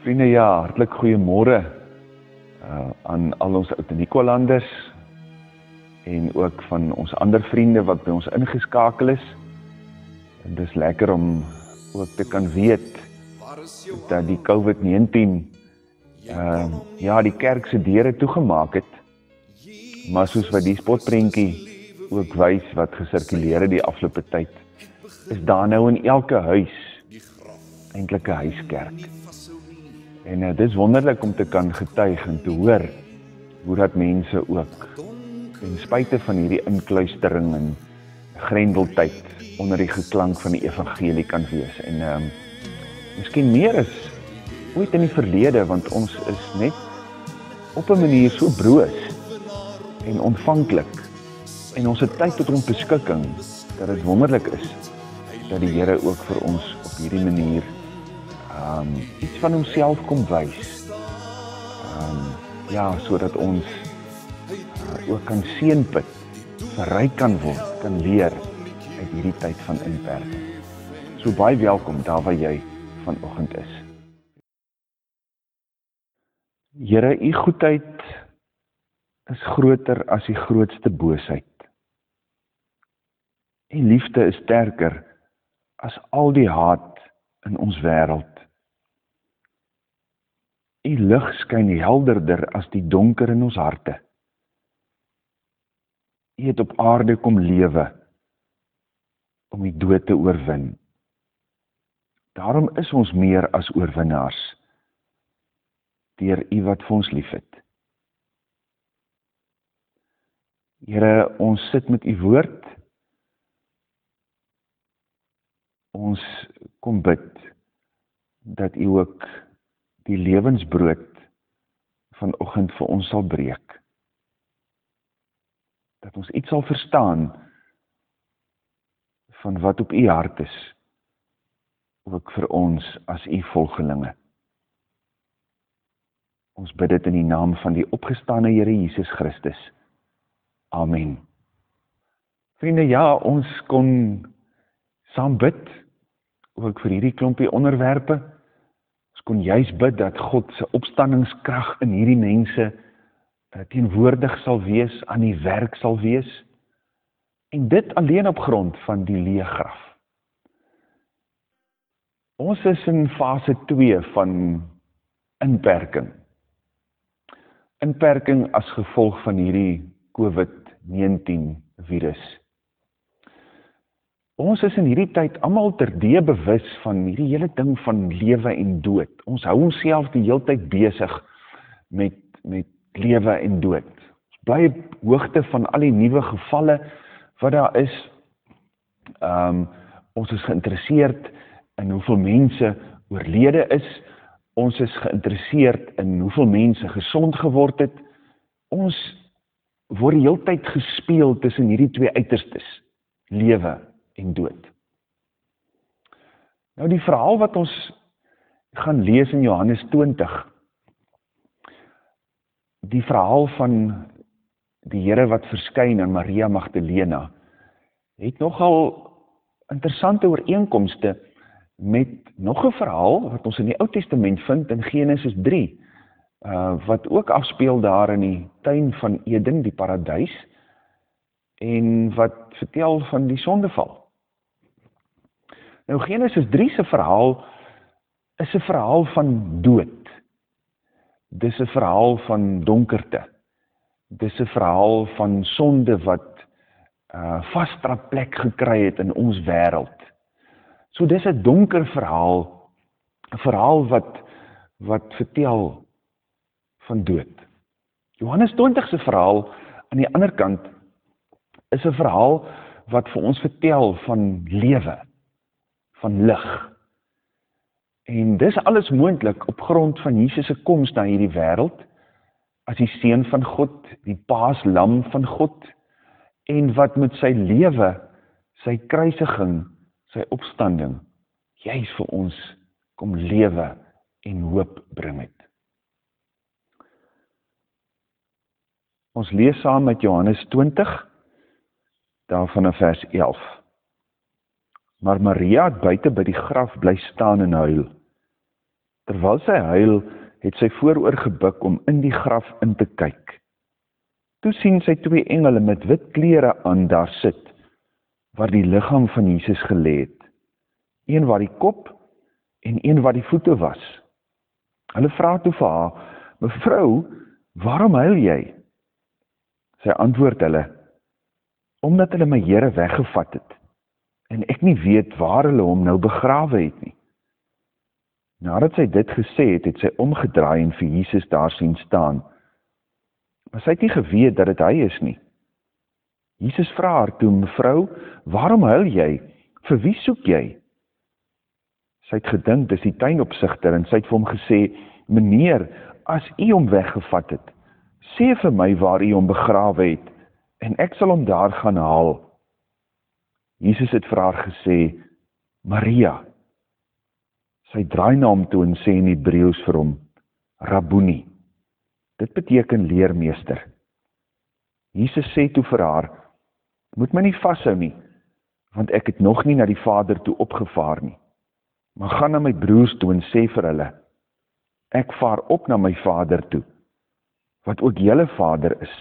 Vriende, ja, hartlik goeiemôre uh aan al ons Outenikolanders en ook van ons ander vriende wat by ons ingeskakel is. En dis lekker om ook te kan weet dat die COVID-19 uh ja, die kerk se deure toegemaak het. Maar soos wat die spotprentjie ook wys wat gesirkuleer het die afgelope tyd, is daar nou in elke huis eintlik 'n huiskerk. En uh, dis wonderlik om te kan getuig en te hoor hoe dat mense ook ten spyte van hierdie inkluistering en grendeltyd onder die geklank van die evangelie kan wees. En ehm um, miskien meer is ooit in die verlede want ons is net op 'n manier so broos en ontvanklik en ons het tyd tot ons beskikking dat dit wonderlik is dat die Here ook vir ons op hierdie manier um iets van homself kom wys. Um ja, sodat ons uh, ook kan seënput, verryk kan word, kan leer uit hierdie tyd van inperking. So baie welkom daar waar jy vanoggend is. Here, u goedheid is groter as die grootste boosheid. En liefde is sterker as al die haat in ons wêreld. U lig skyn helderder as die donker in ons harte. U het op aarde kom lewe om die dood te oorwin. Daarom is ons meer as oorwinnaars deur U wat vir ons liefhet. Here, ons sit met U woord. Ons kom bid dat U ook die lewensbrood vanoggend vir ons sal breek. Dat ons iets sal verstaan van wat op u hart is ook vir ons as u volgelinge. Ons bid dit in die naam van die opgestane Here Jesus Christus. Amen. Vriende, ja, ons kon saam bid ook vir hierdie klompie onderwerpe. Ons kon juis bid dat God se opstanningskrag in hierdie mense uh, teenwoordig sal wees, aan die werk sal wees. En dit alleen op grond van die leë graf. Ons is in fase 2 van inperking. Inperking as gevolg van hierdie COVID-19 virus. Ons is in hierdie tyd almal terdee bewus van hierdie hele ding van lewe en dood. Ons hou onsself die hele tyd besig met met lewe en dood. Ons bly hoogte van al die nuwe gevalle wat daar is. Um, ons is geïnteresseerd in hoeveel mense oorlede is. Ons is geïnteresseerd in hoeveel mense gesond geword het. Ons word die hele tyd gespeel tussen hierdie twee uiterstes: lewe en dood. Nou die verhaal wat ons gaan lees in Johannes 20. Die verhaal van die Here wat verskyn aan Maria Magdalena het nogal interessante ooreenkomste met nog 'n verhaal wat ons in die Ou Testament vind in Genesis 3 uh wat ook afspeel daar in die tuin van Eden, die paradys en wat vertel van die sondeval. Nou Genesis 3 se verhaal is 'n verhaal van dood. Dis 'n verhaal van donkerte. Dis 'n verhaal van sonde wat uh vaste plek gekry het in ons wêreld. So dis 'n donker verhaal, 'n verhaal wat wat vertel van dood. Johannes 20 se verhaal aan die ander kant is 'n verhaal wat vir ons vertel van lewe van lig. En dis alles moontlik op grond van Jesus se koms na hierdie wêreld as die seun van God, die paaslam van God en wat met sy lewe, sy kruisiging, sy opstanding juis vir ons kom lewe en hoop bring het. Ons lees saam met Johannes 20 daarvan in vers 11. Maar Maria het buite by die graf bly staan en huil. Terwyl sy huil, het sy vooroor gebuk om in die graf in te kyk. Toe sien sy twee engele met wit klere aan daar sit, waar die lichaam van Jesus gelê het. Een waar die kop en een waar die voete was. Hulle vraag toe vir haar, Mevrou, waarom huil jy? Sy antwoord hulle, Omdat hulle my Here weggevat het, en ek nie weet waar hulle hom nou begrawe het nie. Nadat sy dit gesê het, het sy omgedraai en vir Jesus daar sien staan. Maar sy het nie geweet dat het hy is nie. Jesus vraag haar toe, mevrou, waarom huil jy? Vir wie soek jy? Sy het gedink, dis die tuinopzichter, en sy het vir hom gesê, meneer, as jy hom weggevat het, sê vir my waar jy hom begrawe het, en ek sal hom daar gaan haal. Jesus het vir haar gesê, Maria, sy draai na hom toe en sê in Hebreeus vir hom, Rabuni. Dit beteken leermeester. Jesus sê toe vir haar, moet my nie vasthou nie, want ek het nog nie na die vader toe opgevaar nie. Maar gaan na my broers toe en sê vir hulle, ek vaar op na my vader toe, wat ook jylle vader is,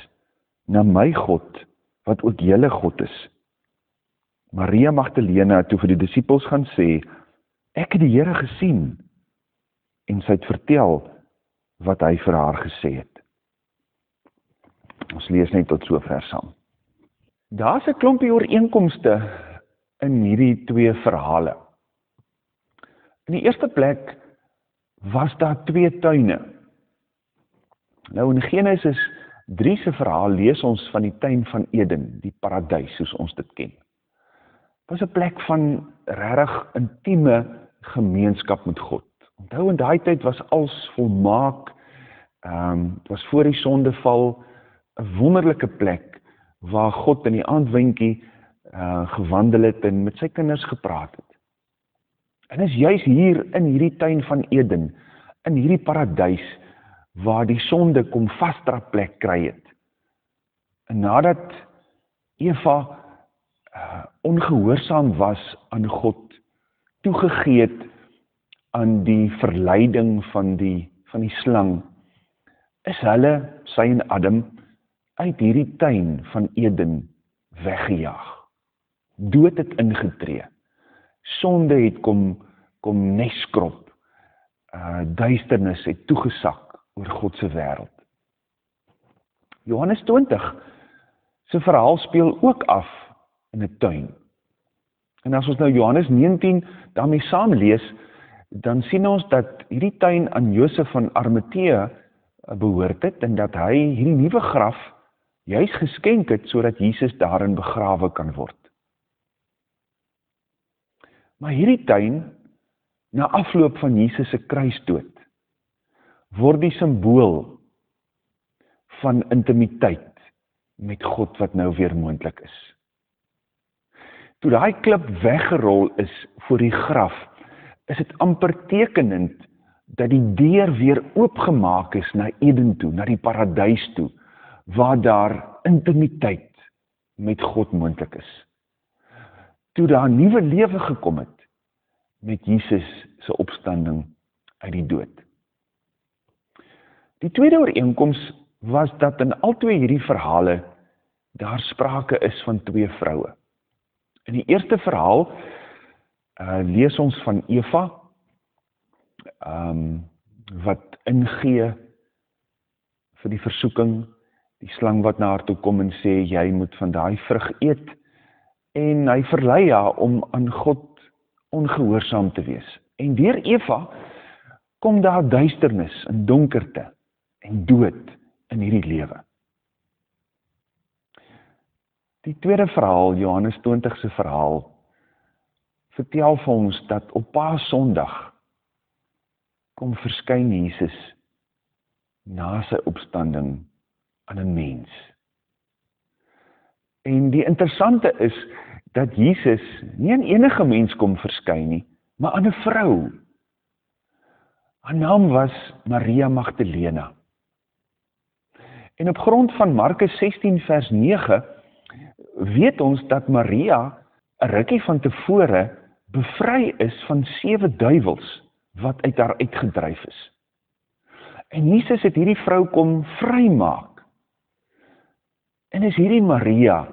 na my God, wat ook jylle God is. Maria Magdalena toe vir die disciples gaan sê, ek het die Heere gesien, en sy het vertel wat hy vir haar gesê het. Ons lees net tot so ver saam. Daar is een klompie ooreenkomste in hierdie twee verhale. In die eerste plek was daar twee tuine. Nou in Genesis 3 se verhaal lees ons van die tuin van Eden, die paradijs soos ons dit ken. Was een plek van rarig intieme gemeenskap met God. Onthou in daai tyd was alles volmaak. Ehm um, dit was voor die sondeval 'n wonderlike plek waar God in die aandwinkie uh gewandel het en met sy kinders gepraat het. En is juis hier in hierdie tuin van Eden, in hierdie paradys waar die sonde kom vasdra plek kry het. En nadat Eva uh ongehoorsaam was aan God toegegeet aan die verleiding van die, van die slang, is hulle, sy en Adam, uit hierdie tuin van Eden weggejaag. Dood het ingetree. Sonde het kom, kom neskrop. Uh, duisternis het toegesak oor Godse wereld. Johannes 20, sy verhaal speel ook af in die tuin. En as ons nou Johannes 19 daarmee saam lees, dan sien ons dat hierdie tuin aan Josef van Arimathea eh, behoort het en dat hy hierdie nuwe graf juist geskenk het sodat Jesus daarin begrawe kan word. Maar hierdie tuin na afloop van Jesus se kruisdood word die simbool van intimiteit met God wat nou weer moontlik is toe daai klip weggerol is voor die graf, is het amper tekenend dat die deur weer oopgemaak is na Eden toe, na die paradijs toe, waar daar intimiteit met God moontlik is. Toe daar nieuwe leven gekom het, met Jesus sy opstanding uit die dood. Die tweede ooreenkomst was dat in al twee hierdie verhale daar sprake is van twee vrouwe. In die eerste verhaal uh, lees ons van Eva um, wat ingee vir die versoeking, die slang wat na haar toe kom en sê, jy moet van die vrug eet, en hy verlei haar om aan God ongehoorzaam te wees. En dier Eva kom daar duisternis en donkerte en dood in hierdie lewe. Die tweede verhaal, Johannes 20 se verhaal, vertel vir ons dat op Paas Sondag kom verskyn Jesus na sy opstanding aan 'n mens. En die interessante is dat Jesus nie aan enige mens kom verskyn nie, maar aan 'n vrou. Haar naam was Maria Magdalena. En op grond van Markus 16 vers 9 weet ons dat Maria rukkie van tevore bevry is van sewe duiwels wat uit haar uitgedryf is. En Jesus het hierdie vrou kom vrymaak. En is hierdie Maria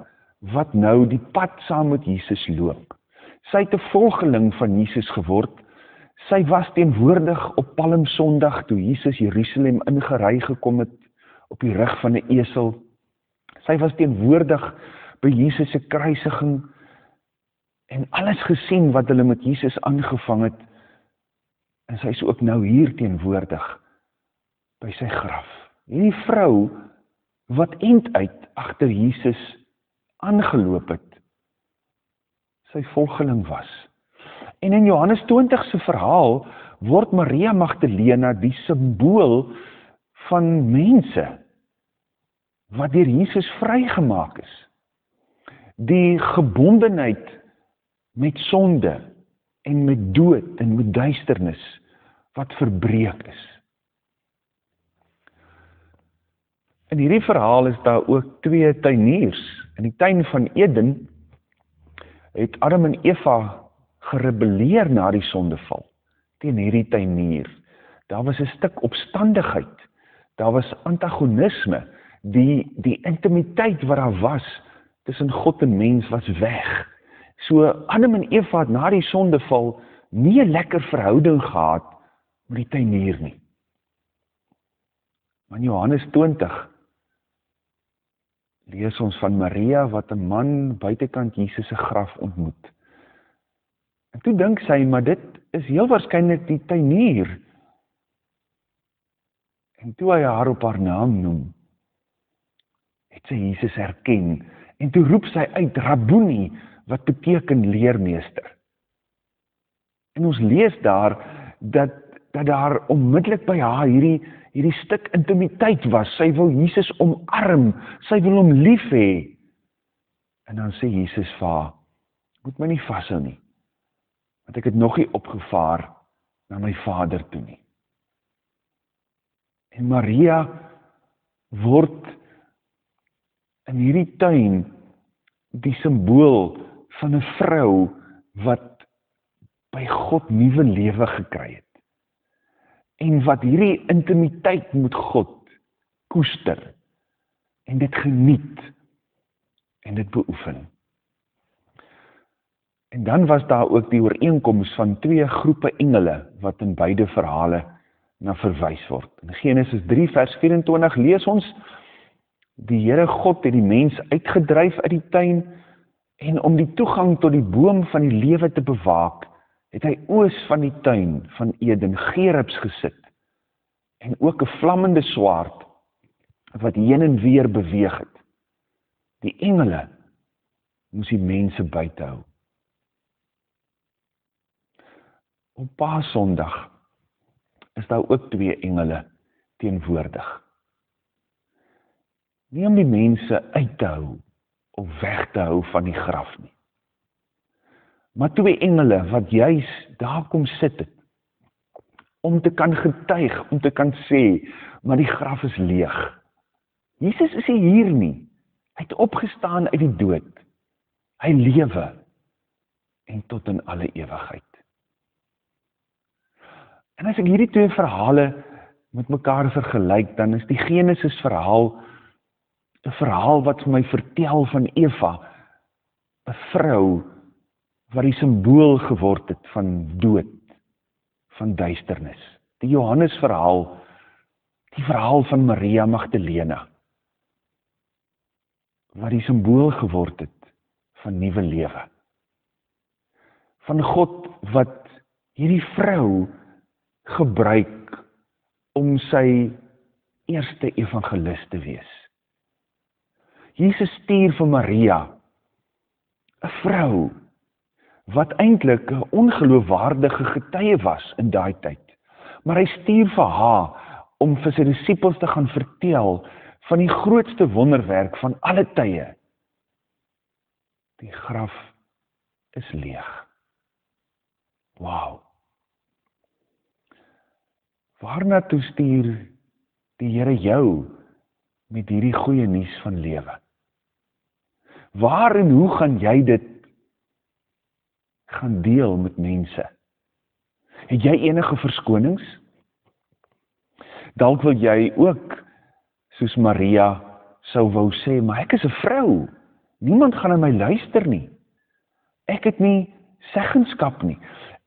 wat nou die pad saam met Jesus loop. Sy het 'n volgeling van Jesus geword. Sy was teenwoordig op Palmsondag toe Jesus Jerusalem ingery gekom het op die rug van 'n esel. Sy was teenwoordig by Jesus se kruisiging en alles gesien wat hulle met Jesus aangevang het. En sy is ook nou hier teenwoordig by sy graf. Hierdie vrou wat eind uit agter Jesus aangeloop het, sy volgeling was. En in Johannes 20 se verhaal word Maria Magdalena die simbool van mense wat deur Jesus vrygemaak is. Die gebondenheid met sonde en met dood en met duisternis wat verbreek is. In hierdie verhaal is daar ook twee tuiniers. In die tuin van Eden het Adam en Eva gerebelleer na die sondeval teen hierdie tuinier. Daar was 'n stuk opstandigheid. Daar was antagonisme. Die die intimiteit wat daar was tussen God en mens was weg. So Adam en Eva het na die sondeval nie 'n lekker verhouding gehad met die tuinier nie. Maar Johannes 20 lees ons van Maria wat 'n man buitekant Jesus se graf ontmoet. En toe dink sy, maar dit is heel waarskynlik die tuinier. En toe hy haar op haar naam noem, het sy Jesus herken en toe roep sy uit Rabboni wat beteken leermeester. En ons lees daar dat dat daar onmiddellik by haar hierdie hierdie stuk intimiteit was. Sy wil Jesus omarm, sy wil hom lief hê. En dan sê Jesus vir haar: "Moet my nie vashou nie. Want ek het nog nie opgevaar na my Vader toe nie." En Maria word hierdie tuin die simbool van 'n vrou wat by God nuwe lewe gekry het en wat hierdie intimiteit met God koester en dit geniet en dit beoefen. En dan was daar ook die ooreenkoms van twee groepe engele wat in beide verhale na verwys word. In Genesis 3 vers 24 lees ons die Here God het die mens uitgedryf uit die tuin en om die toegang tot die boom van die lewe te bewaak, het hy oos van die tuin van Eden gerubs gesit en ook 'n vlammende swaard wat heen en weer beweeg het. Die engele moes die mense buite hou. Op Paasondag is daar ook twee engele teenwoordig. Nie om die mense uit te hou of weg te hou van die graf nie. Maar twee engele wat juis daar kom sit het om te kan getuig, om te kan sê, maar die graf is leeg. Jesus is nie hier nie. Hy het opgestaan uit die dood. Hy lewe en tot in alle ewigheid. En as ek hierdie twee verhale met mekaar vergelyk, dan is die Genesis verhaal 'n verhaal wat vir my vertel van Eva, 'n vrou wat die simbool geword het van dood van duisternis. Die Johannes verhaal, die verhaal van Maria Magdalena wat die simbool geword het van nuwe lewe. Van God wat hierdie vrou gebruik om sy eerste evangelis te wees. Jesus stuur vir Maria 'n vrou wat eintlik 'n ongeloofwaardige getuie was in daai tyd. Maar hy stuur vir haar om vir sy disippels te gaan vertel van die grootste wonderwerk van alle tye. Die graf is leeg. Wow. Waarna toe stuur die Here jou met hierdie goeie nuus van lewe? Waar en hoe gaan jy dit gaan deel met mense. Het jy enige verskonings? Dalk wil jy ook soos Maria sou wou sê, maar ek is 'n vrou. Niemand gaan na my luister nie. Ek het nie seggenskap nie.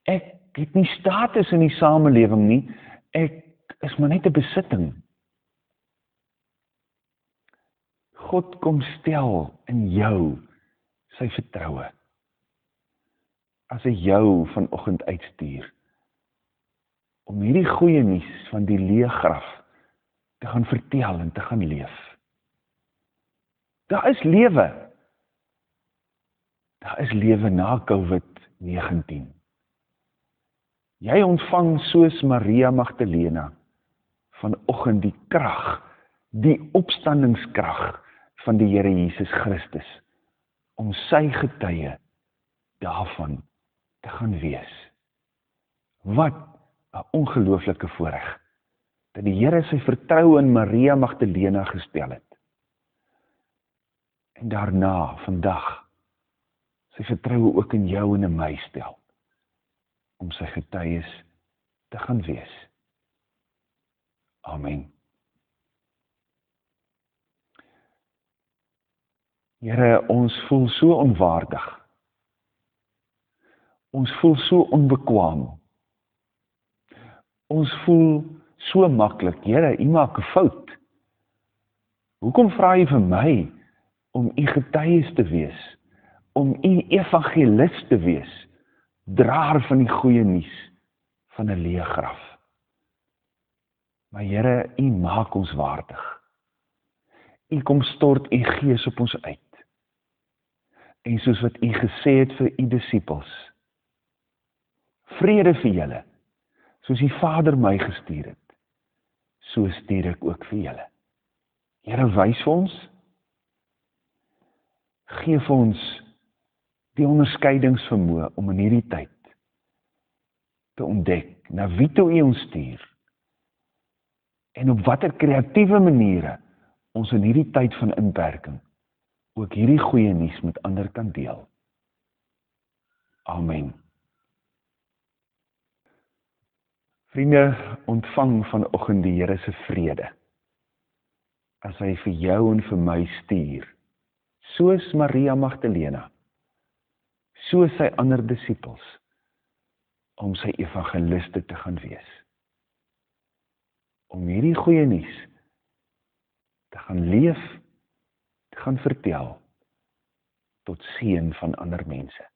Ek het nie status in die samelewing nie. Ek is maar net 'n besitting. God kom stel in jou sy vertroue. As hy jou vanoggend uitstuur om hierdie goeie nuus van die leë graf te gaan vertel en te gaan leef. Daar is lewe. Daar is lewe na COVID-19. Jy ontvang soos Maria Magdalena vanoggend die krag, die opstandingskrag van die Here Jesus Christus om sy getuie daarvan te gaan wees. Wat 'n ongelooflike voorreg dat die Here sy vertroue in Maria Magdalena gestel het. En daarna vandag sy vertroue ook in jou en in my stel om sy getuies te gaan wees. Amen. Here, ons voel so onwaardig. Ons voel so onbekwaam. Ons voel so maklik. Here, U maak 'n fout. Hoekom vra U vir my om U getuies te wees? Om U evangelis te wees? Draer van die goeie nuus van 'n leë graf. Maar Here, U maak ons waardig. U kom stort U gees op ons uit en soos wat u gesê het vir u disippels vrede vir julle soos die Vader my gestuur het so stuur ek ook vir julle. Here wys vir ons gee vir ons die onderskeidingsvermoë om in hierdie tyd te ontdek na wie toe u ons stuur en op watter kreatiewe maniere ons in hierdie tyd van inperking ook hierdie goeie nuus met ander kan deel. Amen. Vriende, ontvang vanoggend die Here se vrede. As hy vir jou en vir my stuur, soos Maria Magdalena, soos sy ander disippels om sy evangeliste te gaan wees. Om hierdie goeie nuus te gaan leef gaan vertel tot seën van ander mense.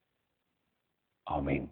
Amen.